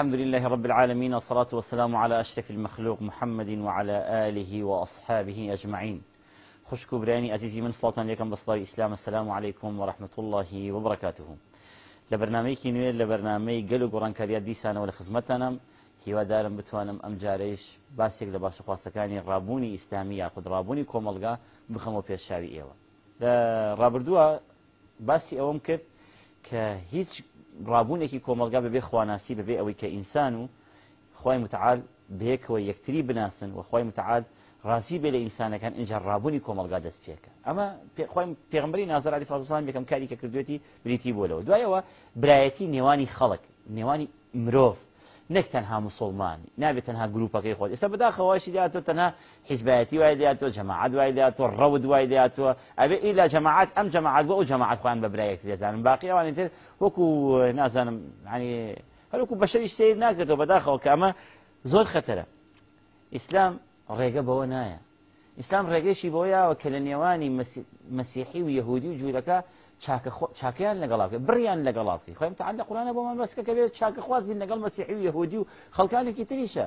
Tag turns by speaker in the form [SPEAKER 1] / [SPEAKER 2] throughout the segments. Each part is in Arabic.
[SPEAKER 1] الحمد لله رب العالمين والصلاة والسلام على أشرف المخلوق محمد وعلى آله وأصحابه أجمعين. خشكو براني عزيزي من صلاة عليكم بصدار إسلام. السلام عليكم ورحمة الله وبركاته. لبرنامجي نوێر لە بەرنمەی گەل و گۆڕانکاریات دیسانەوە لە خزمەتەنم هیوادارم بتوانم ئەم جارەیش باسێک لە باشەخواستەکانی ڕابوونی ئیسلامی یاخود ڕابوونی کۆمەلگا بخەمەوە پێشاوی ئێوە. ڕابردووە باسی ئەوەم کرد کە هیچ ڕابوونێکی کۆمەلگا بەبێ خواناسی بەبێ ئەوەی کە ئینسان و خی متعال بەیەکەوە یەکتری بناسن و خی متعال ڕاستی بێ لە ئینسانەکان اینجا ڕابوونی کۆمەلگا دەست پێکە. ئەمە پێغمبری نازر علی سڵان بێکم کاری کە کردوێتی بریتی بۆلەوە دوایەوە برایەتی نێوانی خەڵک نێوانی مرۆڤ. نەک تەنها مسلمان نابێت تەنها گروپەکەی خۆت. ئێستا بەداخەوەشی داتۆ تەنها حیزبایەتی وای داتۆ جەماعات وای داتۆ ڕەود وای داتوە ئەبێ ئیلا جەماعات ئەم جەماعات بۆ ئەو جەماعات خوان بە برایەک دەزانم باقییاوانی تر وەکو نازانم ینی هەروکو بەشەریش سیر ناکرێتەوە بەداخەوە کە ئەمە زۆر خەتەرە. ئیسلام ڕێگە بەوە نایە. ئیسلام ڕێگەشی بۆیەوە کە لە نێوانی مەسیحی و یهودی و جوورەکە چاکیان لەگەڵاکە بڕیان لەگەڵاکەی خۆم تا لە قورانە بۆمان بەسکە کە بێت چاکە خواست بین لەگەڵ مەسیحی و یهودی و خەڵکانێکی تریشە.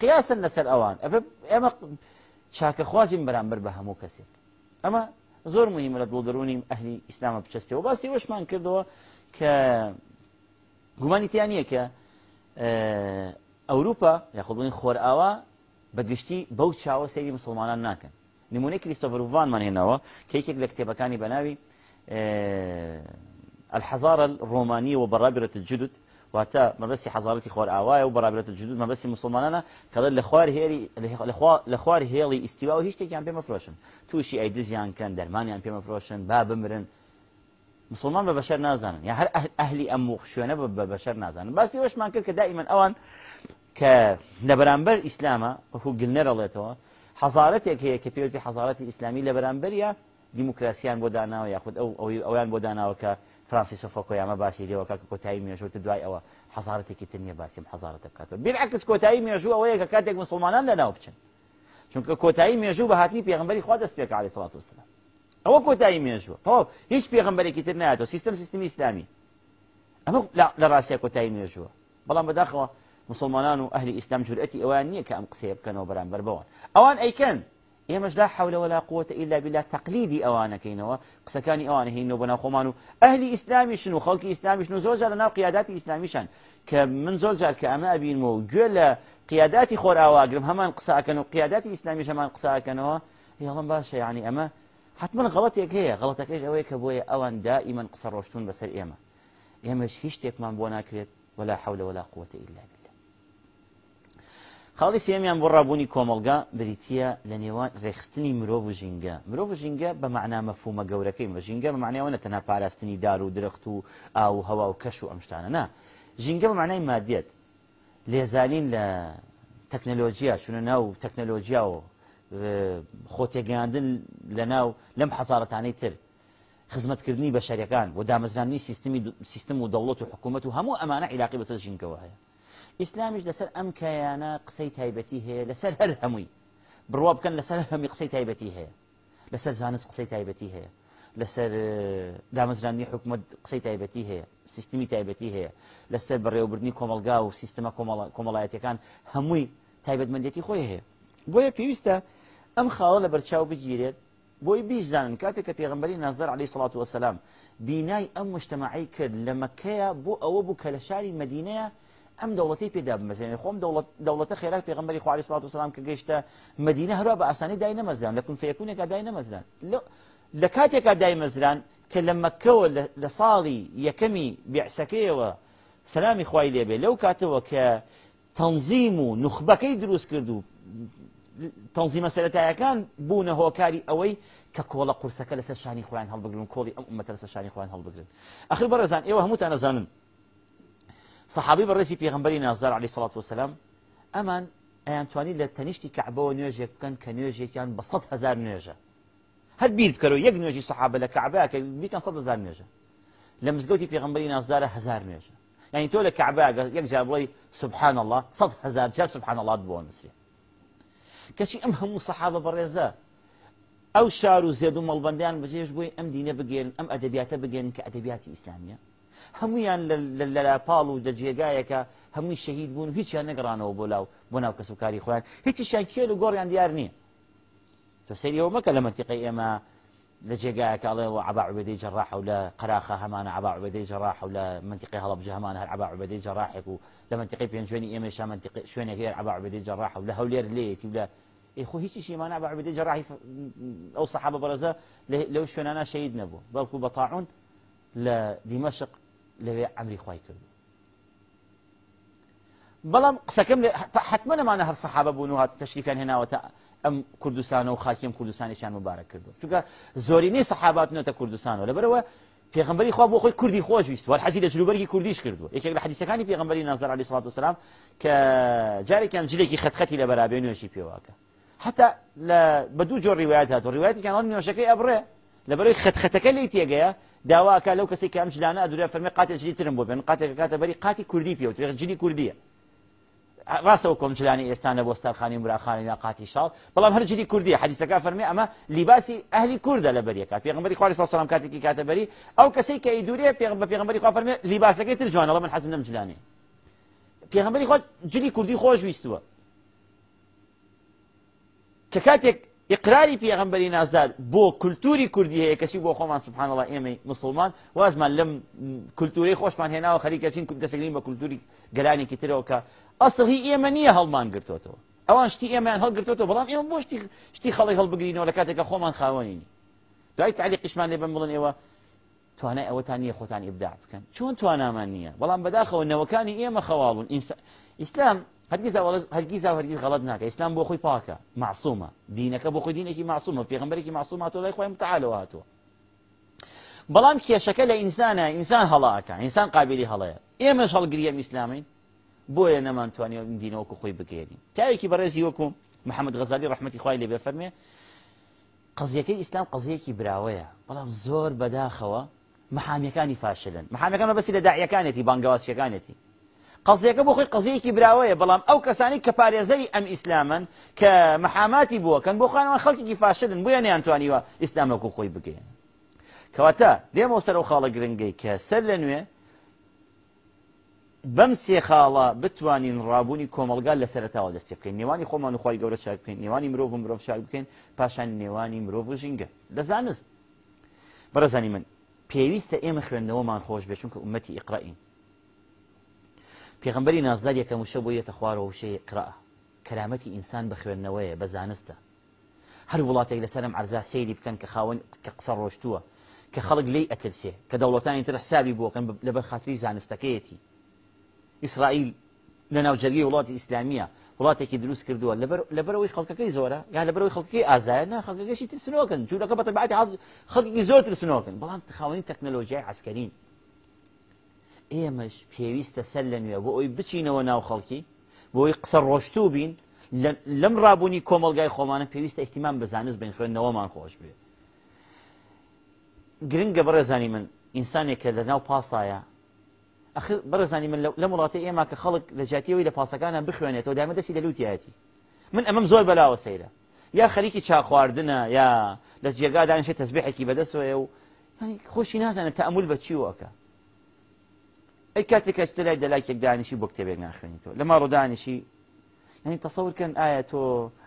[SPEAKER 1] قیاسن لەسەر ئەوان. ئێمە چاکە خوازیم بەرامبەر بە هەموو کەسێک. ئەمە زۆر مهمە لە دڵدرونی ئەهلی ئیسلامە بچەست پێەوە باسی وەشمان کردەوە کە گومانیتیان نییە کە ئەوروپا یاخودبوونی خۆر ئاوا بەگشتی بەو چاوە سەیری مسلمانان ناکەن. نمونەی کریستۆڤروڤانمان هێناوە کەیکێک لە کتێبەکانی بەناوی الحضارة الرومانية وبرابرة الجدد وهتا ما بس حضارتي خوار آوايا وبرابرة الجدود ما بس مسلمانانا كذا لخوار هيلي لخوار هيلي استواء وهيش تيجي عن بيما فروشن. توشي أي دزيان كان درمانيان بيما فروشن باب مرن. مسلمان ببشر نازانن. يعني هر أهلي أمو خشوانا ببشر نازانن. بس يوش ما كده دائما أوان کە لە بەرامبەر ئیسلامە وەکو گلنەرەڵێتەوە حەزارەتێک هەیە کە پێوتی حەزارەتی ئیسلامی لە بەرامبەریە دیموکراسیان بۆ داناوە یاخود ئەو ئەویان بۆ داناوە کە فرانسیسۆ فۆکۆیامە باسی لێەوە کە کۆتایی مێژوت دوای ئەوە حزارەتێکی تنیە باسیم حزارەتە بکاتەوە. بیرعکس کۆتایی مێژوو ئەوەیە کە کاتێک مسلمانان لەناو بچن. چونکە کۆتایی مێژوو بە هاتنی پێغمبەری خوا دەست پێک علی سڵات وسلام ئەوە کۆتایی مێژووە. تۆ هیچ پێغمبەرێکی تر نایەتەوە. سیستم سیستمی ئیسلامی. ئەمە لە ڕاستیە کۆتایی مێژووە. بەڵام بەداخەوە مسلمانان و ئەهلی ئیسلام جورئەتی ئەوان نییە کە ئەم قسەیە بکەنەوە بەرامبەر بەوان. ئەوان ئەیکەن ئێمەش لا حول ولا قوة إلا بالله. تقليدي ئەوانەکەینەوە قسەکانی ئەوانە هینەوە بەناو خۆمان و ئەهلی ئیسلامیشن و خەڵکی ئیسلامیشن و زۆر جار لەناو قیاداتی ئیسلامیشان کە من زۆر جار کە ئەمە ئەبینمە و گوێ لە قیاداتی خۆر ئاواگرم هەمان قساکەن و قیاداتی ئیسلامیش هەمان قساکەنەوە هێڵم باشە یعنی ئەمە حتمما غڵەتێک هەیە غڵەتەکەش ئەوەیە کە بۆیە ئەوان دائیمەن قسە ڕۆشتون بەسەر ئێمە ئێمەش هیچ شتێکمان بۆ ناکرێت ولا حول ولا قوة إلا بالله. خاڵی سێمیان بۆ ڕابوونی کۆمەلگا بریتە لە نێوان ڕێخستنی مرۆڤ و ژینگە. مرۆڤ ژینگە بە معنا مەفومە گەورەکەی مە ژینگە بە معنیەوە نەتەنها پاراستنی دار و درخت و ئاو هەوا و کەش و ئەمشتانە. نا ژینگە بە معنای مادیێت لێزانین لە تەکنەلۆژیە چونە ناو تەکنەلۆژیا و خۆتێگەاندن لە ناو لەم حەزارەتانەی تر. خزمەتکردنی بە شەریەکان و دامەزرانی سیستمی سیستم و دەوڵەت و حکوومەت و هەموو ئەمانە عیلاقی بەسەر ژینگەوە هەیە. ئیسلامیش لەسەر ئەم کایانە قسەی تایبەتی هەیە لەسەر هەر هەمووی بڕوا بکەن لەسەر هەمی قسەی تایبەتی هەیە لەسەر زانست قسەی تایبەتی هەیە لەسەر دامەزرانی حکومت قسەی تایبەتی هەیە سیستمی تایبەتی هەیە لەسەر بەڕێوەبردننی کۆمەلگا و سیستمە کۆمەڵایەتەکان هەمووی تایبەتمەندێتی خۆی هەیە بۆیە پێویستە ئەم خاوە لە بەرچاو بگیرێت بۆی بیزانن کاتێک کە پێغمبەری نازار علی سڵات وسلام بینای ئەم مشتمەعی کرد لە مەکەیە بۆ ئەوە بوو کە لە شاری مدینەیە ئەم دەوڵەتی پێدا بمەزێنێ خۆم دەوڵەتە خێراک پێغمبەری خوارد سڵات و سلام کە گەیشتە مدینە هەروە بە ئاسانی دای نەمەزران لە کون فەیەکوونێکا دای نەمەزران لە کاتێکا دای مەزران کە لە مەکەوە لە ساڵی یەکەمی بیعسەکەیەوە سلامی خوای لێبێ لەو کاتەوە کە تەنظیم و نخبەکەی دروست کرد و تەنظیمە سەرەتایەکان بوونە هۆکاری ئەوەی کە کۆڵە قورسەکە لەسەر شانی خۆیان هەڵبگرن کۆڵی ئەم ئومەتە لەسەر شانی خۆیان هەڵبگرن. ئەخر بەڕێزان ئێوە هەمووتان نەزانن صحابي بەڕێزی پێغمبەری نازار عليه ئەمان ئەیانتوانی لە تەنیشتی کەعبەوە نوێژێک بکەن کە نوێژێکیان بە سەد هزار نوێژە هەر بیر بکەرەوە یەک نوێژی سەحابە لە کەعبەکە بیکەن سەد هزار نوێژە لە مزگەوتی پێغمبەری نازدارە هزار نوێژە يعني کەعبەکە یەک جار بڵی سبحان الله سەد هزار جار سبحان الله بۆ نووسێ کەچی ئەم هەموو سەحابە بەڕێزە ئەو شار و زێد و مەڵبندیان بەجێش بووی ئەم دینە بگێن ئەم ئەدەبیاتە بگەن کە ئەدەبیاتی ئیسلامیە هەمویان لە پاڵ و دەجێگایەکە هەمووی شەهید بوون هیچیان نەگەڕانەوە بۆ لاو بۆ ناو کەسوکاری خۆیان. هیچیشان کێل و گۆڕیان دیار نییە. تۆ سەریەوە مەکە لە منتیقی ئێمە لە جێگایەکڵێ و عبا عبێدەی جەڕاح و لە قراخە هەمانە عبا عبێدەی جەڕاح و لە منتیقی هەڵبجە هەمان هەر عبا عبێدەی جەڕاحێک و لە منتیقی پێنجێنی ئێمەشا شوێنێک هەیە عبا عبێدەی جەڕاح و لە هەولێر لێتی لە خۆ هیچی شیمانە عبا عبێدەی جەڕاحی ئەو سەحابە بەرەزە لەو شوێنانە شەید نەبوو. بەڵکو بەتاعون لەوێ ئەمری خی کرد. بەڵام قسەکەم حتممە نەمانە هەر سەحابە بوون و هات تەشریفیان هێناوەتە ئەم کوردستان و خاکیم کوردستانیشان مبارە کردو چونکە زۆرینەی سەحابات نێتە کوردستانەوە. لەبەرەوە پێغمبەری خوا بۆ خۆی کوردی خۆش ویست. وەر حەزی لە جلوبەرگی کوردیش کردو یەکێک لە حەدیسەکانی پێغمبەری نازر علی سڵات وسلام کە جارێکیان جلێکی خەتخەتی لە بەرابێ نوێشی پێواکە حتا لە بە دوو جۆر ڕیوایەت هاتو ڕیوایەتێکیان هەڵ نوێشەکەی ئەبڕێ. لەبەرەوەی خەتخەتەکە لی تێگەیە داواکە لەو کەسی کە ئەم جلانە ئەدورە فەرمی قاتێک جلی ترم بۆ بێن قاتێک کاتە بەری قاتی کوردی پێوترێ جلی کوردیە. ڕاستەوە کۆمجلانی ئێستانە بۆ ستارخانی مراخانی یا قاتی شاڵ بەڵام هەرجلی کوردی حدیسەکە فەرمی ئەمە لیباسی ئەهلی کووردە لە بەریەکە پێغمبەری خوارد سلام کاتێکی کاتەبەری ئەو کەسی کە ئیدورێ بە پێغمبەری خوا فەرمی لیباسەکەی تر جوانەڵە من حەزم نەمجلانی پێغمبەری خۆ جلی کوردی خۆش ویستووە. کە کاتێک ئقراری پێغمبەری نازدار. بۆ کولتوری کوردی هەیە کەسی بۆ خۆمان سبحانەوە ئێمەی مسلمان. وازمان لەم کولتوری خۆشمان هێناوە خەریکەچین دەسەگرین بە کولتوری گەرانێکی ترەوە کە ئەسڵی ئێمە نییە هەڵمان گرتوتەوە ئەوان شتی ئێمەیان هەڵگرتوتەوە بەڵام ئێمە بۆ شتی شتی خەڵی هەڵبگرینەوە لە کاتێکە خۆمان خاوەنی دوای تعلیقیشمان لێ بم بڵن ئێوە توانای ئەوەتان نییە خۆتان ئبداع بکەن چۆن توانامان نییە بەڵام بەداخەوە نەوەکانی ئێمە خەواڵون ئیسلام هەرگیز هەرگیز هەرگیز غەڵت ناکە ئیسلام بۆ خۆی پاکە. معسومە دینەکە بۆ خۆی دینێکی معسومە پێغمبەرێکی معسوماتۆ لای خۆی متعالەوە هاتووە. بەڵام کێشەکە لە ئینسانە ئینسان هەڵاکە ئینسان قابلی هەڵەیە. ئێمەش هەڵگریە ئیسلامین بۆیە نەمانتوانێت دینەوەکو خۆی بگێنین. پیاوێکی بەڕێزی وەکو محەممەد غەزالی ڕحمەتی خوای لێ بفەرمێ قزیەکەی ئیسلام قزیەکی براوەیە. بەڵام زۆر بەداخەوە محامیەکانی فاشلن. محامەکان بەسی لە داعیەکانێتی بانگەواسیەکانێتی. قزیەکە بۆ خۆی قزیەکی براوەیە بەڵام ئەو کەسانی کە پارێزەی ئەم ئیسلامن کە محاماتی بووەکەن بۆ خانەوە خەڵکی فاشلن بۆیە نەیانتوانیوە ئیسلامەکو خۆی بگەین. کەواتە دێمەوە سەر و خاڵە گرنگەی کە سەر لە نوێ بەم سێ خاڵە بتوانین ڕابوونی کۆمەلگا لە سەرتاوە دەست پێ بکەین. نێوانی خۆمان و خۆی گەورە چاک بکەین. نێوانی مرۆڤ و مرۆڤ چاک بکەین. پاشان نێوانی مرۆڤ و ژینگە. دەزانست. بەڕزانی من پێویستە ئێمە خوێندنەوەمان خۆش بێ چونکە عومەتی ئیقرائین. پێغمبەری نازدار یەکەم وشە بۆ یەتە خوارەوە وشەیە قرا کەرامەتی ئینسان بە خوێندنەوەیە بە زانستە. هەر وڵاتێک لەسەرم عرزا سەیری بکەن کە خاوەن کە قسە ڕۆشتووە کە خەڵک لی ئەترسێ کە دەوڵەتانی تر حسابی بووکەن لەبەر خاتری زانستەکەیەتی. ئیسرائیل لە ناوجەرگی وڵاتی ئیسلامیە وڵاتێکی دروست کردووە لەبەرەوەی خەڵکەکەی زۆرە یا لەبەرەوەی خەڵکی ئازایە نا خەڵکەکەشی ترسنەوەکەن جوورەکە بەتەبعاتی خەڵکی زۆر ترسنەوەکەن بەڵام خاوەنی تەکنەلۆژیای عسکەرین. ئێمەش پێویستە سەر لە نوێ. بۆ ئەوی بچینەوە ناو خەڵکی بۆی قسە ڕۆشتوو بین لەم ڕابوونی کۆمەلگای خۆمانە پێویستە احتیمان بزانست بین خوێندنەوەمان خۆش بێ. گرنگە بەڕێزانی من ئینسانێکە لە ناو پاسایە. ئەخر بەڕێزانی من لە وڵاتی ئێمە کە خەڵک لە جاتیەوەی لە پاسەکانە بخوێنێتەوە دامە دەستی لە لوتیایەتی من ئەمەم زۆر بەلاوە سەیرە. یا خەریکی چاخواردنە یا لە جێگا دانیشێت تەسبیحێکی بەدەستەوە و خۆشی نازانێت تەمول بە چیوەکە ئەی کاتێک کەچتە لای دەلاکێک دانیشی بۆ کتێبێک ناخوێنیتەوە لە ماڕۆ دانیشی. ینی تەسەورکەن ئایا تۆ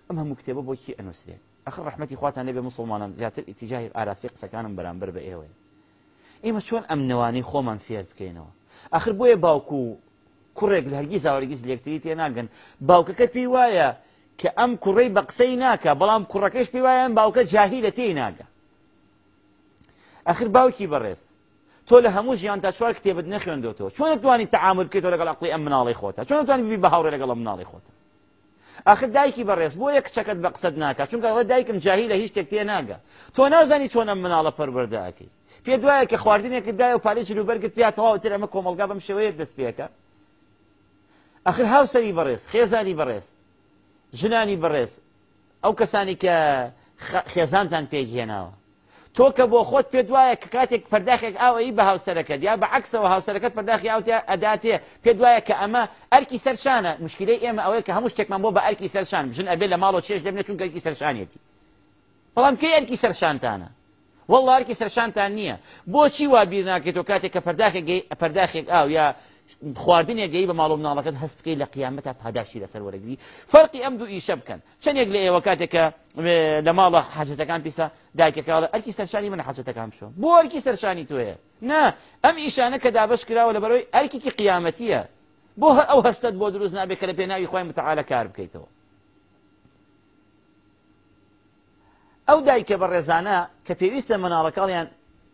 [SPEAKER 1] ئەم هەموو کتێبە بۆکی ئەنووسێت ئەخر ڕحمەتی خواتان لێبێ مسلمانان زیاتر ئیتیجاهی ئاراستی قسەکانم بەرامبەر بە ئێوە ئێمە چۆن ئەم نەوانی خۆمان فێر بکەینەوە؟ ئەخر بۆیە باوکو و کوڕێک لە هەرگیز زاوەرگیز لێکتری تێ ناگەن. باوکەکە پێی وایە کە ئەم کوڕەی بە قسەی ناکە بەڵام کوڕەکەش پێی وایە باوکە جاهی لە تێی ناگە. ئەخر باوکی بەڕێز. تۆ لە هەموو ژیان تا چوار کتێبت نەخوێندەوە چۆن توانی تعامل بکەیتەوە لەگەڵ عقلی ئەم مناڵی خۆتە؟ چۆن توانی بی بە هاوڕێ لەگەڵ مناڵی خۆتە؟ آخر دایکی بەڕێز بۆ یە کچەکەت بە قسەت ناکە چونکە ئەڵە دایکم جاهی لە هیچ شتێک تێ ناگە تۆ نازانی چۆن ئەم مناڵە پەروەردەکەی پێ دوایە کە خواردنێکت دای و پارێکی لوبەرگت پێ تەواوتر ئەمە کۆمەلگا بەم شێوەیە دەست پێەکە آخر هاوسەری بەڕێز خێزانی بەڕێز ژنانی بەڕێز. ئەو کەسانی کە خێزانتان پێگهێناوە. تۆ کە بۆ خۆت پێ دوایە کە کاتێک پەرداخێک ئاوەی بە هاوسەرەکەت یا بە عکسەوە هاوسەرەکەت پەرداخی ئاوتە ئەداتێ پێ دوایە کە ئەمە ئەرکی سەرشانە. مشکلەی ئێمە ئەوەیە کە هەموو شتێکمان بۆ بە ئەرکی سەرشان. بژن ئەبێ لە ماڵۆ چێش دەبنێت چونکە ئەرکی سەرشانێتی. بەڵام کەی ئەرکی سەرشانتانە؟ وەڵارکی سەرشانتان نییە. بۆچی وا بیر ناکەێتەوە کاتێک کە پەرداخێک پەرداخێک ئاو یا خواردنێ گەی بە ماڵ و مناڵەکەت هەست بکەی لە قیامەتە پاداشی لەسەر وەرەگری. فەرقی ئەم دوو ئیشە بکەن. چەندێک لە ئێوە کاتێکە لە ماڵە حاجەتەکان پیسە دایکەکەڵە ئەرکی سەرشانی منە حاجەتەکان شۆ بۆ ئەرکی سەرشانی توێە نا ئەم ئیشانە کە دابش کراوە لە بەرەوەی ئەرکێکی قیامەتیە. بۆ ئەو هەستت بۆ دروست نابێت کە لە پێناوی خۆی متعاالە کار بکەیتەوە. ئەو دایکە بە ڕێزانە کە پێویستە مناڵەکەڵیان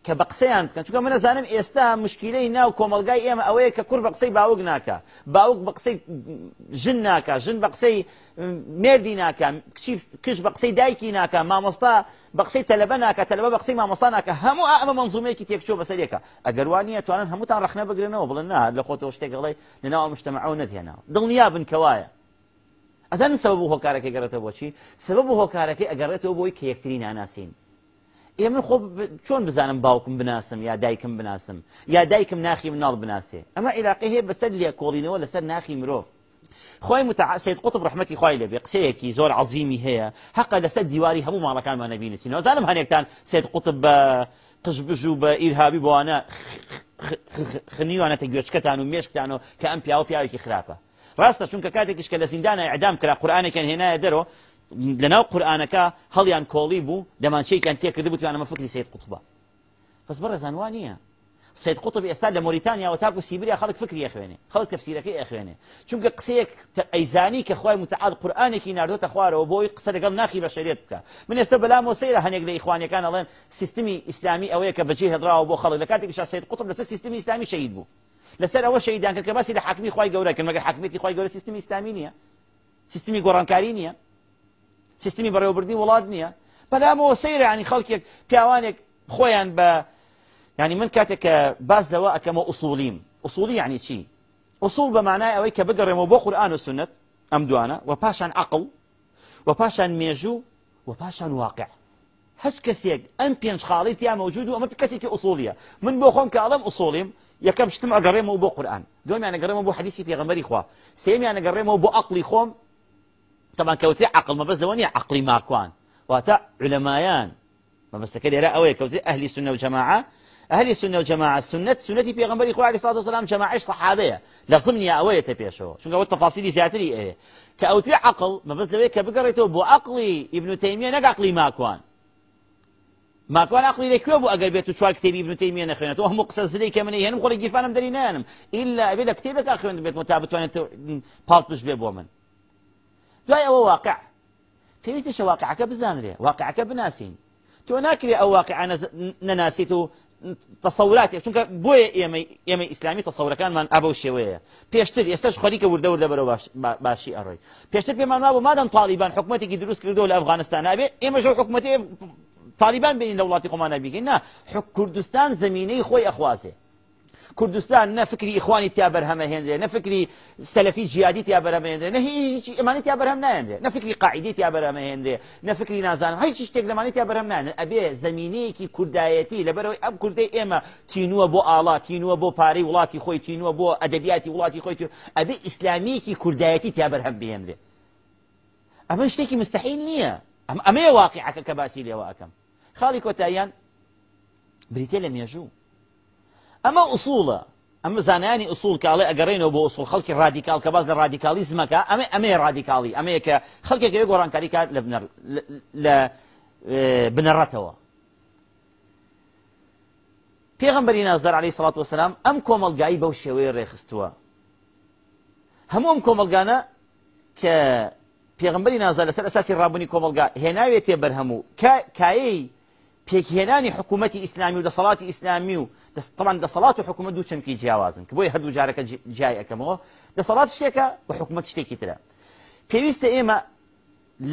[SPEAKER 1] کە بە قسەیان بکەن چونکە منە زانم ئێستا مشکلەی ناو کۆمەلگای ئێمە ئەوەیە کە کوور بە قسەی باوک ناکە باوک بە قسەی ژن ناکە ژن بە قسەی مردی ناکە کش بە قسەی دایکی ناکە مامۆستا بە قسەی تەلەبە ناکە تەلەبە بە قسەی مامۆستا ناکە هەموو ئەمە منزومەیەکی تێکچۆ بەسەرێکە ئەگەروانیە توانن هەمووتان ڕخنە بگرنەوە بڵن نا لە خۆتەوە شتێکڵی لەناوە مشتەمەعەوە نەتێناوە دڵنیا بن کەوایە. ئەزان سبب هۆکارەکەی گەڕێتەوە بۆچی سبب هۆکارەکەی ئەگەڕێتەوە بۆی کە یەکتری ناناسین. ئێمە خۆ چۆن بزانم باوکم بناسم یا دایکم بناسم؟ یا دایکم ناخی مناڵ بناسێ؟ ئەمە عیلاقی هەیە بەسەر لێ کۆڵینەوە لەسەر ناخی مرۆڤ. خۆی متعسید قطب ڕحمەتی خوای لێبێ قسەیەکی زۆر عظیمی هەیە. حقا لەسەر دیواری هەموو ماڵەکانمان نبینێتی زانم هەنێکتان سید قطب بە قژبژ و بە ئیرهابی بۆوانە خنیوانەتە گوێچکەتان و مێشکتان و کە ئەم پیاوە پیاوێکی خراپە. ڕاستە چونکە کاتێکیش کە لە زیندانە ئەعدام کرا قورآانێکیان هێنایە دەرەوە لەناو قورآانەکە هەڵیان کۆڵی بوو دەمانچەیەکیان تێکرد بتوانەمە فکری سید قوتبە پس بە ڕێزانوان نییە سید قوتب ئێستا لە مۆریتانیا و تاکو سیبریا خەڵک فکری ئەخوێنێ خەڵک تەفسیرەکەی ئەخوێنێ چونکە قسەیەک ئەیزانی کە خخوای متعال قورآانێکی نردۆتە خوارەوە بۆی قسە لەگەڵ ناخی بە شەرێت بکە من ئێستا بەلام وسەیرە هەنێک لە ئیخوانەکان ئەڵێن سیستمی ئیسلامی ئەوەیە کە بەجێ هەدراوە بۆ خەڵک لە کاتێکی سید قوتب لەسەر سیستمی ئیسلامی شەید بوو لەسەر ئەوە شەیدان کە باسی لە حکمی خی گەورە کە مەگە حکمێتی خی گەورە سیستمی ئیسلامی نییە سیستمی گۆڕانکاری نییە سیستمی بەڕێوەبردی وڵات نییە. بەلامەوە سەیرانی خەڵکێک پیاوانێک خۆیان بە ینی من کاتێک کە باز لەوە ئەەکەمە ئوسوڵیم. ئوسوڵی یعنی چی؟ ئوسوڵ بە مانای ئەوەی کە بگەڕێمەوە بۆ قورآان و سنت ئەم دوانە و پاشان عقل و پاشان مێژوو و پاشان واقع. هەچ کەسێک ئەم پێنج خاڵی تیا مەوجود و ئەمە کەسێکی ئوسوڵیە. من بۆ خۆم کە ئەڵم ئوسوڵیم یەکەم شتم ئەگەڕێمەوە بۆ قورآن. دومیان ئەگەڕێمەوە بۆ حەدیسی پێغەمبەری خوا. سێمیان ئەگەڕێمەوە بۆ عقلی خۆم طبعا كوتي عقل ما بس دواني عقلي ماكوان. واتا علمايان. ما بس كده لا أوي كوتي أهل السنة والجماعة. أهل السنة والجماعة السنة سنتي في غنبري إخوة عليه الصلاة والسلام جماعة صحابية؟ لازمني أوي تبيشو شو قلت تفاصيل زيادتي إيه. كأوتي عقل ما بس دوي كبقريتو بو عقلي ابن تيمية نق عقلي ماكوان. ماكوان عقلي لك بو أقل بيتو شوال كتابي ابن تيمية نخينته وهم قصص زلي كمني هنم خلي جيفانم درينانم. إلا أبي لك أخوان بيت متابت وأنا بالبش بيبو من. دوای ئەوە واقع. پێویستیشە واقعەکە بزانرێ واقعەکە بناسین تۆ ناکرێ ئەو واقع نەناسیت و تصوراتێک چونکە بۆیە ئێمە ئێمە ئیسلامی تەسەورەکانمان ئەبە شێوەیە پێشتر ئێستش خەریکە وردە وردە بەرەوە باشی ئەڕۆی پێشتر پێمان وابوو مادەم طالبان حکوومەتێکی دروست کردەوە لە ئەفغانستان نابێت ئێمە ژۆ حکوومەتی طالبان بینین لە وڵاتی خۆمانە بیگەین نا کوردستان زمینەی خۆی ئەخوازێ کوردستان نە فکری ئیخوانی تیا بەرهەمە هێنرێ نە فکری سەلفی جیادی تیا بەرهەمە هێنرێ نە هیچ ئەمانی تیا بەرهەم نایێنرێ نە فکری قاعدی تیا بەرهەمە هێنرێ نە فکری نازانم هیچ شتێک لەمانی تیا بەرهەم نایێن ئەبێ زمینەیەکی کوردایەتی لەبەرەوەی ئەم کوردەی ئێمە تینووە بۆ ئاڵا تینووە بۆ پارەی وڵاتی خۆی تینووە بۆ ئەدەبیاتی وڵاتی خۆی ئەبێ ئیسلامیەکی کوردایەتی تیا بەرهەم بهێنرێ. ئەمە شتێکی مستحیل نییە. ئەمەیە واقعەکە کە باسی لێوە ئەەکەم خاڵی کۆتاییان بریتێ لە مێژوو. ئەمە ئوسوڵە. ئەمە زانانی ئوسول کاڵێ ئەگەڕێنەوە بۆ ئوسول خەڵکی رادیکال کە باز لە رادیکالیزمەکە ئەمە ئەمێ رادیکاڵی ئەمەیە کە خەڵکێکەوە گۆڕانکاری کات لە بنەڕەتەوە. پێغمبەری نازار عليه سڵات وسلام ئەم کۆمەلگایی بەو شێوەیە ڕێخستووە. هەموو ئەم کۆمەلگانە کە پێغمبەری نازار لەسەر ئەساسی ڕابوونی کۆمەلگا هێناوێت تێ بەرهەموو کایەی پێکهێنانی حکوومەتی ئیسلامی و دەسەڵاتی ئیسلامی و طبعا دەسەڵات و حکوومەت دوو چەمکی جیاوازن کە بۆی هەردوو جارەکە جای ئەەکەمەوە دەسەڵات شتێکە بە حکوومەت شتێکی ترە. پێویستە ئێمە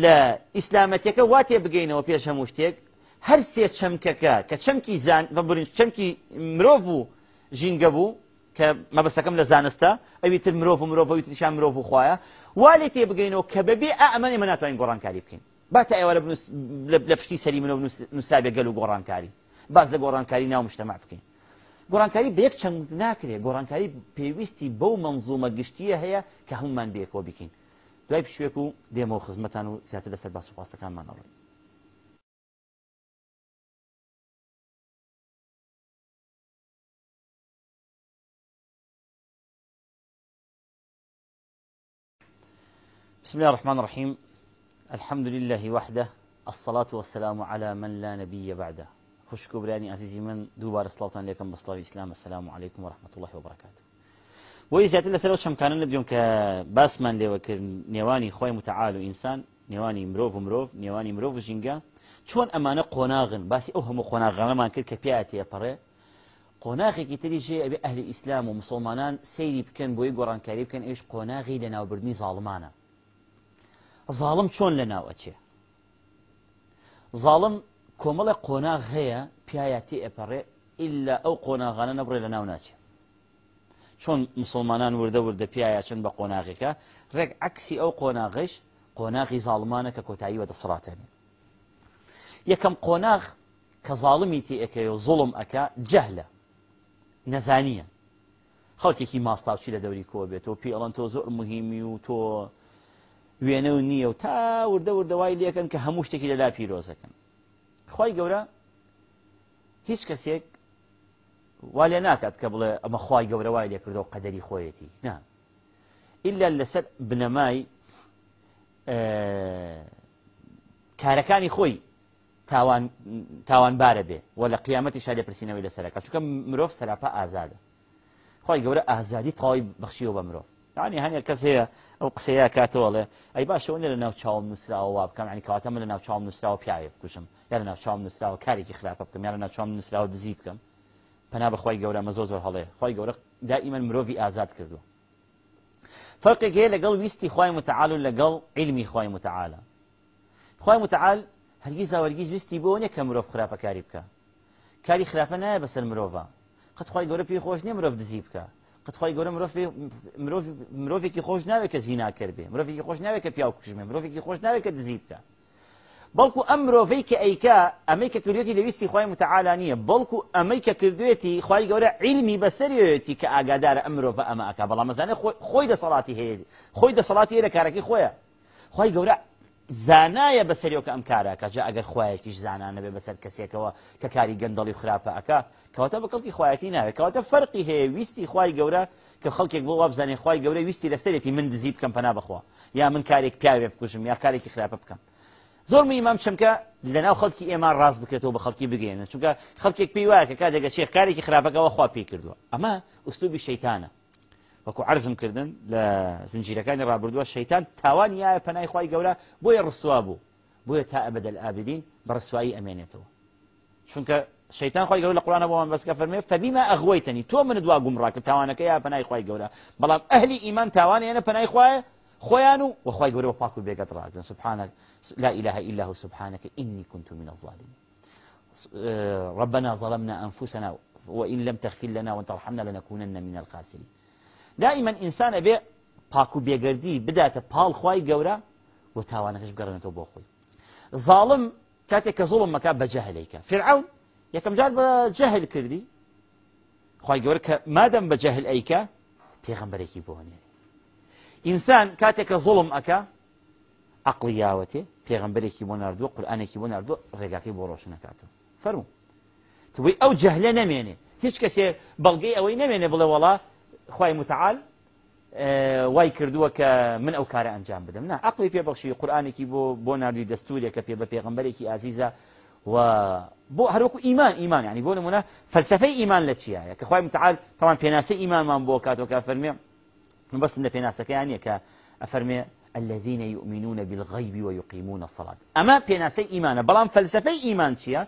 [SPEAKER 1] لە ئیسلامەتەکە واتێ بگەینەوە پێش هەموو شتێک هەر سێ چەمکەکە کە چەمکی زان بەبرین چەمکی مرۆڤ و ژینگە بوو کە مەبەستەکەم لە زانستە ئەوی تر مرۆڤ و مرۆڤەوی تریشان مرۆڤ و خوایە وا لێ تێ بگەینەوە کە بەبێ ئەمە ئێمە ناتوانین گۆڕانکاری بکەین. باتە ئێوە لە پشتی سەری منە نووسابێ گەل و گۆڕانکاری. باز لە گۆڕانکاری ناو مشتەما بکەین. گۆڕانکاری بەیەک چەند ناکرێت گۆڕانکاری پێویستی بەو منزومە گشتیە هەیە کە هەمومان بێکەوە بکەین. دوای پشوێک و دێمەوە خزمەتان و زیاتر لەسەر باسوخواستەکانمانەڕی بسم الله الرحمن الرحيم. الحمد لله وحده الصلاة والسلام على من لا نبي بعده. خوشکو برانی عزیزی من سڵاتان لێکم بە سڵاوی ئسلام السلام عليكم ورحمة الله وبركاته. بۆی زیاتر لەسەر چەمکانە نەبیۆم کە باسمان لێوە کرد نێوانی خۆی متعال و ئینسان نێوانی مرۆڤ و مرۆڤ نێوانی مرۆڤ و ژینگە. چۆن ئەمانە قۆناغن؟ باسی ئەو هەموو قۆناغانەمان کرد کە پێیا تێپەڕێ قۆناغێکی تری ژێ ئەبێ ئەهلی ئیسلام و مسلمانان سەیری بکەن بۆی گۆڕانکاری لە زاڵمانە. زاڵم چۆن لە ناو ئەچێ زاڵم کۆمەڵە قۆناغ هەیە پیاەتی ئەپەڕێ ئللا ئەو قۆناغانە نەبڕێ لە ناو ناچێت چۆن مسلمانان وردە وردە پیاە چەند بە قۆناغێکە ڕێک عکسی ئەو قۆناغش قۆناغی زاڵمانە کە کۆتایی بە دەسڕاتێنێ یەکەم قۆناغ کە زاڵمی تی ئەەکەی و زوڵم ئەکا جەهلە نەزانیە. خەڵکێکی ماستاوچی لە دەوری کۆ بێت و پێڵەن تۆ زۆر مهمی و تۆ وێنە و نییە و تا وردە وردەوای لەکەن کە هەموو شتێکی لەلا پیرۆزەکەن. خی گەورە هیچ کەسێک وا لێ ناکات کە بڵێ ئەمە خی گەورەوای لێ کردەوە قەدەری خۆیەتی. نا. ئللا لەسەر بنەمای کارەکانی خۆی تاوانبارە بێ. و لە قیامەتی شا لێ پرسیینەوەی لەسەرەکە. چونکە مرۆڤ سەراپا ئازادە. خی گەورە ئازادی تاوای بەخشیەوە بە مرۆڤ. هەنێ کەس هەیە ئەو قسەیە کاتەوەڵێ ئەی باشەوە لە ناو چاوم نووسراوە بکەم ینی کاتە من لە ناو چاوم نووسراوە پیاوێ بکوشم یا لە ناو چاوم نووسراوە کارێکی خراپە بکەم یا لە ناو چاوم نووسراوە دزی بکەم پنا بەخوای گەورە مە زۆ زۆر هەڵێ خی گەورە دائیمەن مرۆڤی ئازاد کردو فەرقێک هەیە لەگەڵ خی متعال و لەگەڵ علمی خی متعاالە خی متعال هەرگیز زاوەرگیز ویستی بۆ نیە کە مرۆڤ خراپەکاری بکە. کاری خراپە نایە بەسەر مرۆڤ قەت خی گەورە پێی خۆش نیە مرۆڤ دزی بکە. قەت خی گەورە مرۆڤێکی خۆش ناوێت کە زینا کرد بێ مرۆڤێکی خۆش ناوێت کە پیا کوژمێ مرۆڤێکی خۆش ناوێت کە دزی بکە. بەڵکو ئەم مرۆڤەی کە ئەیکا ئەمەی کە کردێتی لەویستی خی متعاالە نییە بەڵکو ئەمەی کە کردوێتی خی گەورە علمی بەسەرێتی کە ئاگادارە ئەم مرۆڤ ئەمە ئەکا بەڵام مەزانە خۆی دەسەڵاتی هەیە خۆی دەسەڵاتی هەیە لە کارەکەی خۆیە. خی گەورە زانایە بەسەریەوە کە ئەم کارەکە. جا ئەگەر خخوایەکیش زانانە بێ بەسەر کەسێکەوە کە کاری گەندەڵی خراپە ئەکا کەواتە بەکەڵکی خوایەتی ناوێت کەواتە فەرقی هەیە ویستی خی گەورە کە خەڵکێک بۆ وابزانێ خی گەورە ویستی لەسەرێتی من دزی بکەم پنا بخوا. یا من کارێک پیاوێ بکوژم یا کارێکی خراپە بکەم. زۆر میمام چمکە لەناو خەڵکی ئێمە ڕاست بکرێتەوە بە خەڵکی بگەێنە چونکە خەڵکێک پێی وایە کە کاتێکگە چێ کارێکی خراپەکەەوە خوا پێی کردووە. ئەمە ئوستوبی شەیتانە. وەکو عرزم کردن لە زنجیرەکانی ڕابردووە شەیتان یایە پەنای خی گەورە بۆیە ڕسووا بوو بۆیە تا ئابدین بە ڕسوایی ئەمێنێتەوە. چونکە شەیتان خی گەور لە قڕانە بۆمان بەسکە فەرمێ فەبیمە ئەغوەیتنی تۆ من دوا گومڕاکە تاوانەکە یا پەنای خی گەورە. بەڵام ئەهلی ئیمان تاوانیانە پەنای خوایە خۆیان و وەخوای گەورە پاک و سبحانك لا إله إلا هو سبحانك إني كنت من الظالمين. ربنا ظلمنا أنفسنا وإن لم تغفر لنا وترحمنا لنكونن من الخاسرين. دائما إنسان أبي پاک و بێگەردی بداتە پاڵ خی گەورە و تاوانەکەش بگەڕێنێتەوە بۆ خۆی. ظاڵم کاتێک کە زوڵم مەکە بە جەهلەیکە فرعون یەکەم جار بە جەهل کردی. خی گەورە کە مادەم بە جەهل ئەیکە پێغمبەرێکی بۆ هەنێ ئینسان کاتێکە زوڵم ئەکە عقلی یاوەتێ پێغمبەرێکی بۆ نردووە قورآانێکی بۆ نردووە ڕێگاکەی بۆ ڕۆشنەکاتەوە فەرمو توی ئەو جەهلە نەمێنێ. هیچ کەسێ بەڵگەی ئەوەی نەمێنێ بڵێ وڵا خی متعال وای کردووە کە من ئەو کارە ئەنجام بدەم نه عقلی پێبخشی قورآانێکی بۆ بۆ نردوی دەستورێکە پێ بە پێغمبەرێکی ئازیزە و بۆ هەروکو ئیمان ئیمان ینی بۆ نمونە فەلسفەی ئیمان لە چیایە کە خی متعال تاوان پێناسی ئیمانمان بۆ فەرمێ بەس لە پێناسەکەیان نیە کە ئەفەرمێ الذين يؤمنون بالغيب ويقيمون الصلاة. أما بيناسي إيمانا بلان فلسفة إيمان چيا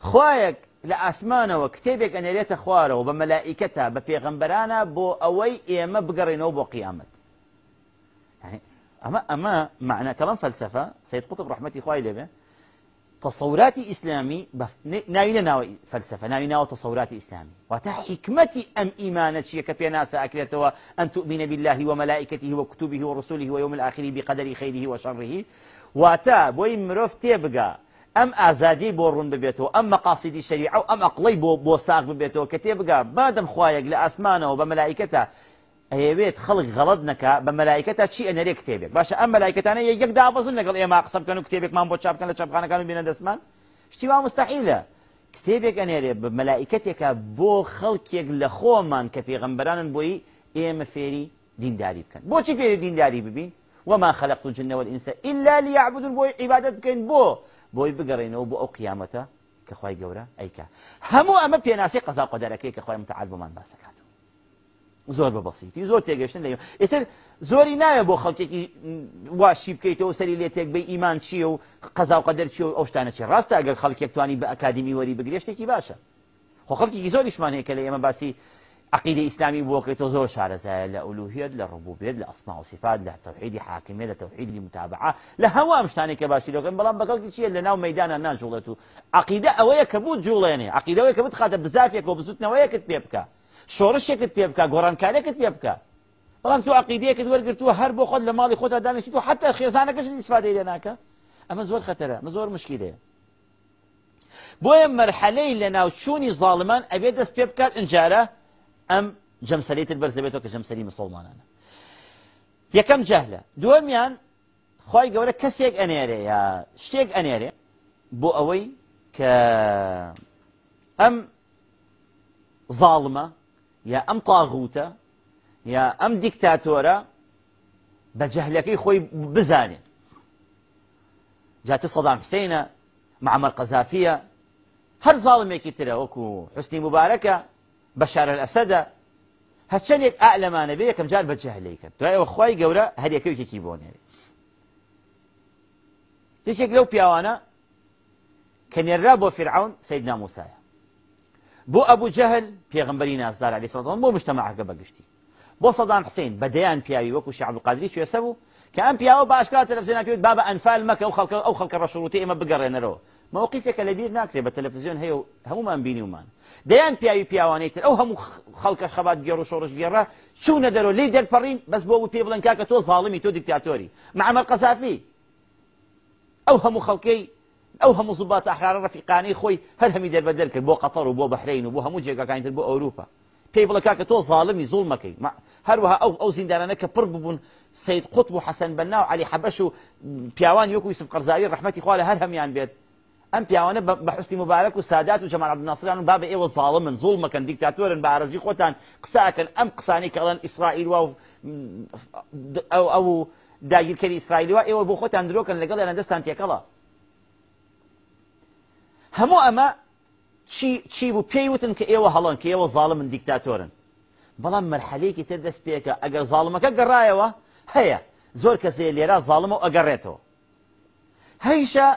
[SPEAKER 1] خوايك لە ئاسمانەوە کتێبێک ئەنێرێتە خوارەوە بە مەلائیکەتە بە پێغەمبەرانە بۆ ئەوەی ئێمە بگەڕێنەوە بۆ قیامەت. ئەمە ئەمە معنەکەڵم فەلسفە سید قوتب ڕحمەتی خوای لێبێ تصوراتی ئیسلامی ناوی ناوی فلسفه ناوی ناو تصوراتی ئیسلامی. واتە حکمەتی ئەم ئیمانە چیە کە پێ ناسە ئەکرێتەوە؟ ئەن تؤمن بالله وملائكته وكتبه ورسله ويوم الآخر بقدر خيره وشره واتە بۆی مرۆڤ تێبگا ئەم ئازادی بۆ ڕوون ببێتەوە ئەم مەقاصدی شریعە و ئەم ئەقلەی بۆ بۆ ساغ ببێتەوە کە تێبگا بادەم خوایەک لە ئاسمانەوە بە مەلایکەتە ئەیەوێت خەڵک غەڵت نەکە بە مەلایکەتا چی ئەنەرێ کتێبێک؟ باشە ئەم مەلایکەتانە یەک دابزن لەگەڵ ئێمە قسە بکەن و کتێبێکمان بۆ چاپکەن لە چاپخانەکان و بینە دەستمان؟ شتی وا مستحیلە. کتێبێک ئەنێرێ بە مەلایکەتێکە بۆ خەڵکێک لە خۆمان کە پێغەمبەرانن بۆی ئێمە فێری دینداری بکەن. بۆچی فێری دینداری ببین؟ وما خلقت الجن والإنس إلا ليعبدون بوي عبادت بكين بو بوي بقرينو بو أو قيامته كخواي قورا أيكا همو أما بيناسي قضاء قدركي كخواي متعال بمان باسكاتو زۆر بە بەسیتی زۆر تێگەشتن لە ئێتر زۆری نایە بۆ خەڵکێکی واشی بکەیتەوە سەری لێ تێک بە ئیمان چییە و قەزا و قەدەر چی و ئەو شتانە چی؟ ڕاستە ئەگەر خەڵکێک توانی بە ئەکادمی وەری بگرێشتێکی باشە. خۆ خەڵکی زۆریشمان هەیە کە لە ئێمە باسی عقیدە ئیسلامی بۆکەی تۆ زۆر شارەزایە لە ئەولوهێت لە ڕبوبێت لە ئەسما و سفات لە تەوحیدی حاکمێت لە تەوحیدی متابعە لە هەوام شتانی کە باشیرەکەن بەڵام بەکەڵکی چیە لە ناو مەدانە ناژوڵێت و عقیدە ئەوەیە کە بوو جوڵێنێ. عقیدەوەی کە بت خاتە بزافێک و بزوتنەوەیەکت پێ بکە. شۆڕشێکت پێ بکە گۆڕانکارێکت پێ بکە. بەڵام تو عقیدەیەکت وەرگرتووە هەر بۆ خۆت لە ماڵی خۆتا دانشی و حتا خێزانەکەش ئیسفادەی لێ ناکە. ئەمە زۆر خەتەرە مە زۆر مشکیلەیە بۆیە مەرحەلەی لە ناوچوونی زاڵمان ئەبێ دەست پێ بکات ئەجارە ئەم جەمسەریتر بەرزەبێتەوە کە جەمسەری مسلمانانە یەکەم جەهلە دووەمیان خی گەورە کەسێک ئەنێرێ یا شتێک ئەنێرێ بۆ ئەوەی کە ئەم ظاڵمە یا ئەم تاغوتە یا ئەم دیکتاتۆرە بە جەهلەکەی خۆی بزانێ. جاتە سەدام حسینە معمەر قەزافیە هەر زاڵمێکی ترە وەکو حستنی مبارەکە بەشارە ئەسەدە هەچەندێک ئالەمانە بێ یەکەم جار بە جەهلەی کرد دوایەوە خی گەورە هەریەکەوێکی بۆ نێرێ یەکێک لەو پیاوانە کە نێرا بۆ فرعون سید ناموسایە بۆ ئەبوو جەهل پێغمبەری نازدار علی سڵات بۆ مشتەماعەکە بەگشتی بۆ سەدام حسین بەدەیان پیاوی وەکو شعب القادری کوێسە بوو کە ئەم پیاوە باشکات تەلەڤزیۆن ناپێت بابە ئەنفال مەکە ئەو خەڵکە ئەو خەڵکە ڕەشڕوتی ئێمە بگەڕێنەرەوە مووقیفێکە لەبیر ناکرێت بە تەلەڤزیۆن هەیە و هەمومان بینی ومان دەیان پیاوی پیاوانەی تر ئەو هەموو خەڵکە خەبات گێڕ و شۆڕش گێڕە چوونە دەرەوە لی دەرپەڕین بەس بۆ پێ بڵێن کاکە تۆ زاڵمی تۆ دیکتاتۆری. معمەر قەزافی. ئەو هەموو خەڵکەی ئەو هەموو زوبات ئەحرارە ڕفیقانەی خۆی هەر هەمی دەربەدەر کرد بۆ قەتەر و بۆ بەحرین و بۆ هەموو جێگەکانتر بۆ ئەوروپا. پێی بڵە کاکە تۆ زاڵمی زوڵ مەکەی هەروەها ئەو ئەو زیندانانە کە پڕ ببوون سید قوت و حەسەن بەنا و علی حەبەش و پیاوان یۆک و یوسف قەرزاوی ڕەحمەتی خوا لە هەر هەمیان ئەم پیاوانە بە حستی مبارەك و سادات و جەمال عەبدولناصران و بابە ئێوە زاڵمن زوڵ مەکەن دیکتاتۆرن بە ئارەزی خۆتان قساکەن ئەم قسانی کەڵەن ئیسرائیل و ئەو ئەو داگیرکەری ئیسرائیل و ئێوە بۆ خۆتان درۆکەن لەگەڵ یانە دەستان تێکەڵە هەموو ئەمە چی بوو؟ پێی وتن کە ئێوە هەڵن کە ئێوە زاڵم من دیکتاتۆرن. بەڵام مەرحەلەیەکی تر دەست پێکە ئەگەر زاڵمەکە گەڕایەوە هەیە زۆر کەسێ لێرا زاڵمە و ئەگەڕێتەوە. هەیشە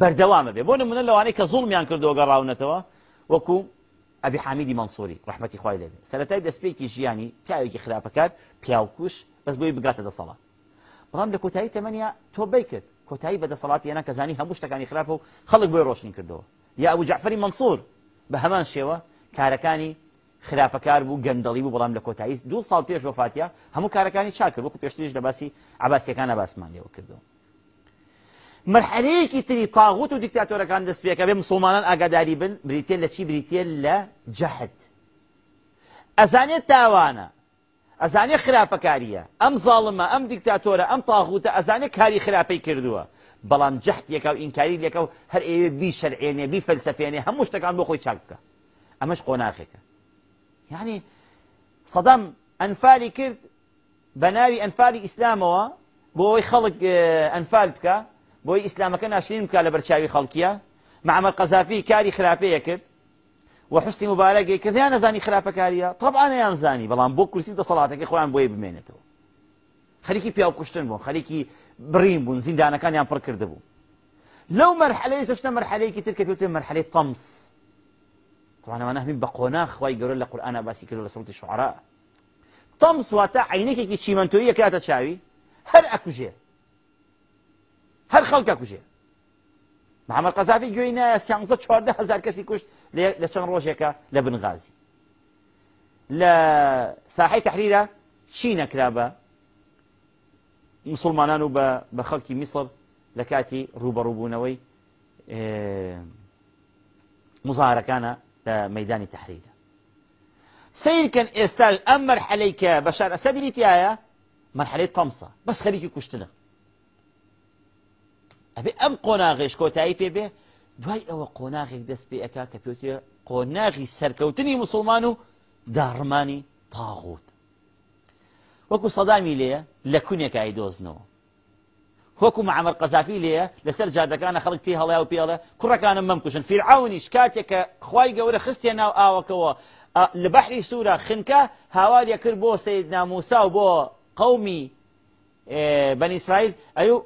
[SPEAKER 1] بەردەوامە بێ. بۆ نمونە لەوانەی کە زوڵمیان کردەوە گەڕاونەتەوە وەکو ئەبی حامیدی منسووری ڕحمەتی خوای لێبێ سەرەتای دەستپێکی ژیانی پیاوێکی خراپەکات پیاوکوش بەس بۆی بگاتە دەسەڵات. بەڵام لە کۆتایی تەمەنیا تۆ بی کرد. کۆتایی بەدەسەڵاتی یانە کەزانی هەموو شتەکانی خراپە و خەڵک بۆی ڕۆشنی کردەوە یا ئەبوو جعفەری منسوور بە هەمان شێوە کارەکانی خراپەکار بوو گەندەڵی بوو بەڵام لە کۆتایی دو ساڵ پێش وفاتیا هەموو کارەکانی چاکرد. وەکو پێشتریش لە باسی عباسیەکانە باسمان لێەوە کردەوە مرحلەیەکی تری تاغوت و دیکتاتۆرەکان دەست پێکە بێ مسلمانان ئاگاداری بن بریتێ لە چی؟ بریتێ لە جەحت ئەزانێت تاوانە. ئەزانێت خراپەکاریە. ئەم زاڵمە ئەم دیکتاتۆرە ئەم تاغوتە ئەزانێت کاری خراپەی کردووە. بەڵام جەحتێکە و لێکە و هەر ئێوێ بی شەرعێنێ بی فەلسەفێنێ هەموو شتەکان بۆ خۆی چاک بکە. ئەمەش قۆناخێکە. یعنی سەدەم ئەنفالی کرد بە ناوی ئەنفالی ئیسلامەوە بۆ ئەوەی خەڵک ئەنفال بکە بۆی ئیسلامەکە ناشرین بکە لە بەرچاوی خەڵکیە؟ معمەر قەزافی کاری خراپەیە کرد وحستی مبارەگەی کردیان نەزانی خراپەکاریە؟ طبعا یان زانی بەڵام بۆ کورسی دەسەڵاتەکەی خۆیان بۆی بمێنێتەوە. خەریکی پیاو کوشتن بوون خەریکی برین بوون زیندانەکانیان پڕ کرده بوو لەو مەرحلەی چشتە مەرحلەیەکی تر کە پێوتێ مەرحلەی تەمس طبعا ئەمە نەهمی بە قۆناغ خوای گەورە لە قورئانە باسی کردو لە سەوتی شوعرا تەمس واتە عینێکێکی چیمەنتۆیی کاتە چاوی. هەر ئەکوژێ. هەر خەڵکە کوژێ. محمد قەزافی گوێی نایە سیانزە چواردە هزار کەسی کوشت لە چەند ڕۆژێکە لە بنغازی. لە ساحەی تحریرە چی نەکرا بە مسلمانان و بە خەڵکی میسر لە کاتی ڕوبەڕووبوونەوەی مزارەکانە لە مەدانی تحریرە سیرکەن ئێستا ئەم مەرحەلەی کە بەشار ئەسەدی تایە مەرحەلەی تەمسە بەس خەریکی کوشتنە. ئەبێ ئەم قۆناغێش کۆتایی پێبێ دوای ئەوە قۆناغێک دەست پێ ئەکا کە پێوتێ قۆناغی سەرکەوتنی مسلمان و داڕمانی تاغوت. وەکو سەدامی لێە لە کونێک ئای دۆزنەوە وەکو معمەر قەزافی لێە لەسەر جادەکانە خەڵکتی هەڵیا و پێڵێ کوڕەکانم مەمکوشن فرعونیش کاتێک کە خی گەورە خستێ ناو ئاوەکەەوە لە بەحری سوورە خنکە هاواریە کرد بۆ سید ناموسا و بۆ قومی بەنی ئیسرائیل ئەو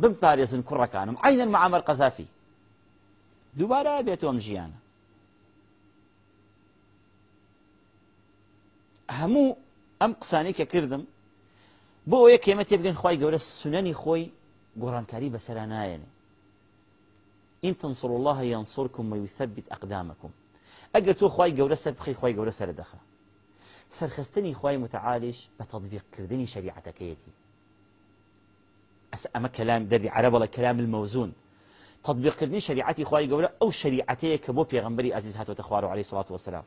[SPEAKER 1] بمپارێزن کوڕەکانم عینەن معمەر قەزافی دووبارە بێتەوەم ژیانە هەموو ئەم قسانەی کە کردم بۆ ئەوەیە کێمە تێبگەن خی گەورە سنەنی خۆی گۆڕانکاری بەسەرا نایەنێ. ئین تنصر الله ينصركم ويثبت أقدامكم. ئەگەر تۆ خی گەورە سەر بخی خی گەورە سەر دەخە. سەرخستنی خی متعاالش بە تطبیقکردنی شریعەتەکەیەتی ئەمە کلام دەردی عربڵە کلام المەوزون تطبیقکردنی شریعەتی خی گەورە ئەو شریعەتەیە کە بۆ پێغمبەری عزیز هاتوتە خوار و عليه سڵات وسلام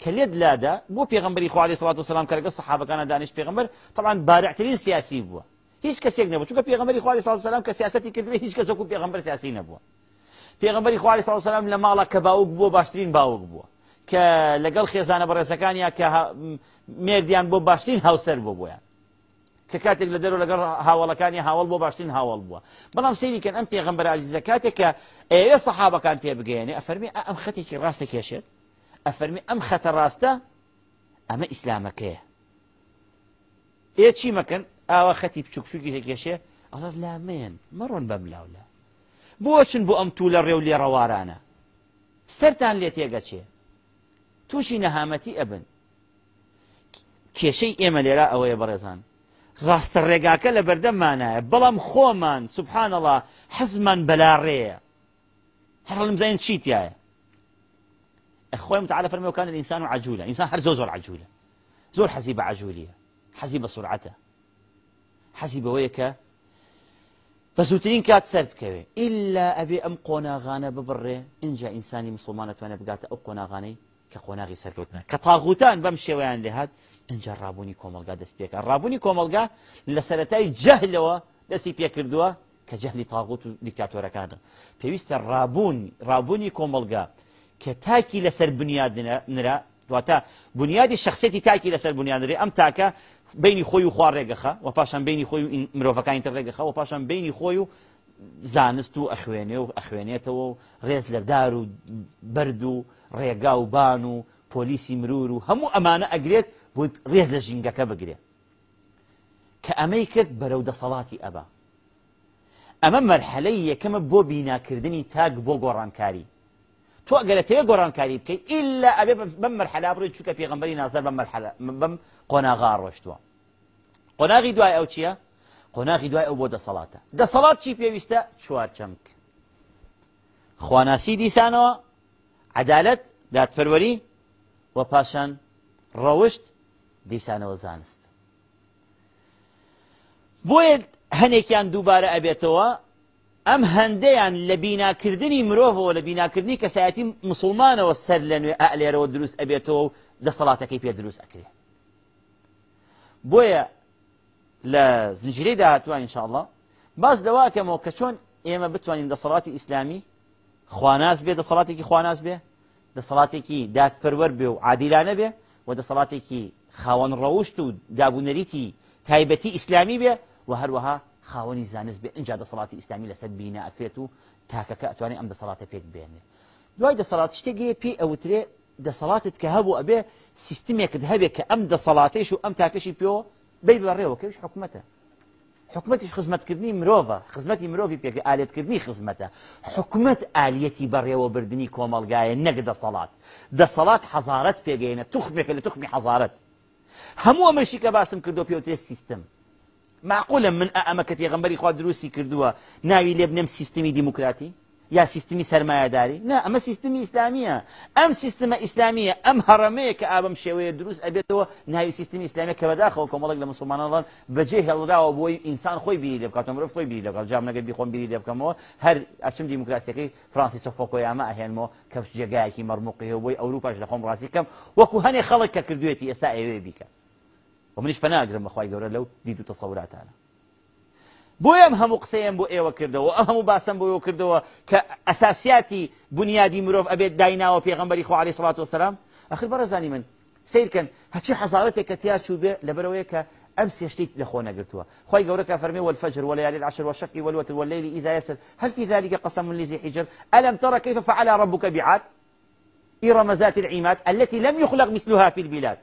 [SPEAKER 1] کە لێت لادا بۆ پێغمبەری خوا عليه سڵات وسلام کەرگە سەحابەکانە دانیش پێغمبەر طبعا بارعترین سیاسی بووە هیچ کەسێک نەبوو چونکە پێغمبەری خوا عليه سڵات وسلام کە سیاستی کردوێ هیچ کەس وەکو پێغمبەر سیاسی نەبووە پێغمبەری خوا عليه ماڵە کە باوک بووە باشترین باوک بووە کە لەگەڵ خێزانە بەڕێزەکانیا کە مێردیان بۆ باشترین هاوسەر بۆ بۆیان کە کاتێک لە دەرەوە لەگەڵ هاوڵەکانی هاوڵ بۆ باشترین هاوڵ بووە. بەڵام سەیریکەن ئەم پێغمبەر عزیزە کاتێک کە ئێوێ سەحابەکان تێبگەێنێ ئەفەرمی ئەم خەتێکی ڕاستە کێشێت ئەفەرمی ئەم خەتە ڕاستە ئەمە ئیسلامەکەیە. ئێ چی مەکەن؟ ئاوا خەتی بچووکچووکی هێکێشێ ئەڵە لامێن مەڕۆن بەم لاولە. بۆچن بۆ ئەم توو لە ڕێو لێڕەوارانە سەران لێ تێگەچێ تووشی نەهامەتی ئەبن. کێشەی ئێمە لێرا ئەوەیە بەڕێزان. ڕاستە ڕێگاکە لە بەردەممانایە بەڵام خۆمان سوبحانەڵە حەزمان بەلاڕێیە هەرڵم زین چیتیایە أخوي متعالى فرمي وكان الإنسان عجولا. انسان هر زور عجوله زور حزيب عجوليه حزيب سرعته حزيب ويك بەزووترین کات سەر بکەوێ. ئللا ئەبێ ئەم قۆناغانە ببڕێ. اینجا ئینسانی مسلمانەتوانە بگاتە ئەو قۆناغانەی کە قۆناغی سەرکەوتنە کە تاغوتان بەم لێهات اینجا ڕابوونی کۆمەلگا دەست پێکە. ڕابوونی کۆمەلگا لە سەتای جەهلەوە دەستی پێکردووە کە جەهلی تاغوت و دیکاتۆرەکانە پێویستە ڕابوون ڕابوونی کۆمەلگا کە تاکی لەسەر بنیاد نرا دواتە بنیادی شخصێتی تاکی لەسەر بنیادرێ ئەم تاکە بینی خۆی و خوا ڕێگەخە و پاشان بینی خۆی و مرۆڤەکانی تر ڕێگەخە و پاشان بینی خۆی و زانست و ئەخوێنێ و ئەخوێنێتەوە و ڕێز لەدار و بەرد و ڕێگا و بان و پۆلیسی مرور و هەموو ئەمانە ئەگرێت بۆی ڕێز لە ژینگەکە بگرێت کە ئەمەی کرد بەرەو دەسەڵاتی ئەبا. ئەمە مەرحەلەی یەکەمە بۆ بیناکردنی تاک بۆ گۆڕانکاری. تۆ ئەگەرە تێ گۆڕانکاری بکەیت ئللا ئەبێ بەم مەرحەلا بڕێت چووکە پێغمبەری نازەر بەم بەم قۆناغا ڕۆشتووە. قۆناغی دوای ئەو چییە؟ قۆناغی دوای ئەو بۆ دەسەڵاتە. دەسەڵات چی پێویستە؟ چوارچەمک خواناسی دیسانەوە عدالت دادپەروەری و پاشان ڕەوشت دیسانەوە زانست. بۆیە هەنێکیان دووبارە ئەبێتەوە ئەم هەندەیان لە بیناکردنی مرۆڤەوە لە بیناکردنی کەسایەتی مسلمانەوە سەر لە نوێ ئەلێرەوە دروست ئەبێتەوە و دەسەڵاتەکەی پێ دروست ئەکرێ. بۆیە لە زنجیرەی داهاتوە ئینشاءڵڵە باس دەواکەمەوە کە چۆن ئێمە بتوانین دەسەڵاتی ئیسلامی خواناز بێ دەسەڵاتێکی خواناز بێ دەسەڵاتێکی دادپەروەەر بێ و عادیلانە بێ و دەسەڵاتێکی خاوەن ڕەوشت و دابوونەریتی تایبەتی ئیسلامی بێ و هەروەها خاوەنی زانست بێ اینجا دەسەڵاتی ئیسلامی لەسەر بینە ئەکرێت و تاکەکە ئەتوانێت ئەم دەسەڵاتە پێک بێنێ. دوای دەسەڵات شتێکی پێ ئەوترێ دەسەڵاتت کە هەبوو ئەبێ سیستمێکت هەبێت کە ئەم دەسەڵاتیش و ئەم تاکەشی پێوە بی بەڕێوە کەوش حکوومەتە حکوومەتیش خزمەتکردنی مرۆڤە خزمەتی مرۆڤی پێک ئالێتکردنی خزمەتە. حکوومەت ئالیەتی بەڕێوە بردننی کۆمەلگایە نەک دەسەڵات. دەسەڵات حەزارەت پێگەینە توخمێکە لە توخمی حەزارەت. هەموو ئەمەشی کە باسم کردو پێوتێ سیستم. معقولە من ئەمە کە پێغمبەری خوا دروستی کردووە ناوی لێ بنێم سیستمی دیموکراتی؟ یا سیستمی سرمایهداری نه ئەمە سیستمی ئیسلامیە. ئەم سیستمە ئیسلامیە ئەم هەڕەمەیە کە ئابم شێوەیە دروست ئەبێتەوە ناوی سیستمی ئیسلامی کە بەداخەوە کۆمەڵک لە مسلمانانڵان بەجێ هێڵراوە بۆی ئینسان خۆی بیری لێ بکات مرۆڤ خۆی بیری لەگەڵ جام نەگە بیخۆم بیری لێ بکەمەوە. هەر ئەچم دیموکراسیەکەی فرانسیسۆ فۆکۆیامە ئەهێنمەوە کە جێگایەکی مەرموقی بۆی ئەوروپاش لە خۆم ڕاستی کەم. وەکو هەنێ خەڵک کە کردوێتی ئێستا ئەوێ بیکە. و منیش پەناگرم بەخوای گەورە لەو دید و تەسەوراتانە ئەم هەموو قسەیان بۆ ئێوە کردەوە ئەم هەموو باسم بۆ ئێوە کردەوە کە ئەساسیاتی بنیادی مرۆڤ ئەبێت دایناوە پێغمبەری خوا علیه سڵات وسلام ئەخر بەڕێزانی من سیرکەن هەچی حەزارەتێک کە تیا چوو بێ لەبەرەوەی کە ئەم سێشتیت خۆ نەگرتووە خی والفجر وليالي العشر والشفع والوتر والليل إذا يسر. هل في ذلك قسم لذي حجر؟ ألم ترى كيف فعل ربك بعاد؟ إرم العماد التي لم يخلق مثلها في البلاد.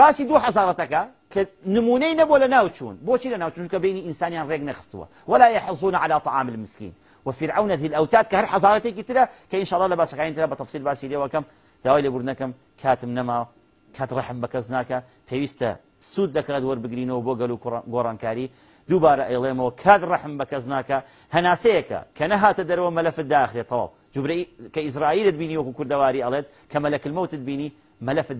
[SPEAKER 1] باسی دوو حەزارەتەکە کە نمونەی نەبوو لە ناوچوون بۆچی لە ناوچونکە بینی ئینسانیان ڕێک نەخستووە. ولا يحظون على طعام المسكين. وفرعون ذي الأوتاد كهر حضارتي كتيرة كي إن شاء الله لباس قاين ترى بتفصيل باسي ليه وكم داوي لبرنكم كاتم نما كات رحم بكزناك پێویستە سوود دەکات وەربگرینەوە بۆ گەل و گۆڕانکاری. دووبارە ئەڵێمەوە کات ڕحم بە کەس ناکە. هەناسەیەەکە کە نەهاتە دەرەوە مەلەفت داخرێتەوە جوبرەی کە ئیسرائیلت بینی وەکو کوردەواری ئەڵێت کە مەلەکلمەوتت بینی مەلەفت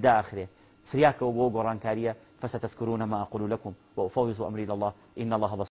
[SPEAKER 1] داخرێ فریاکەوە بۆ فستذكرون ما أقول لكم وأفوض أمري الله. إن الله بصير.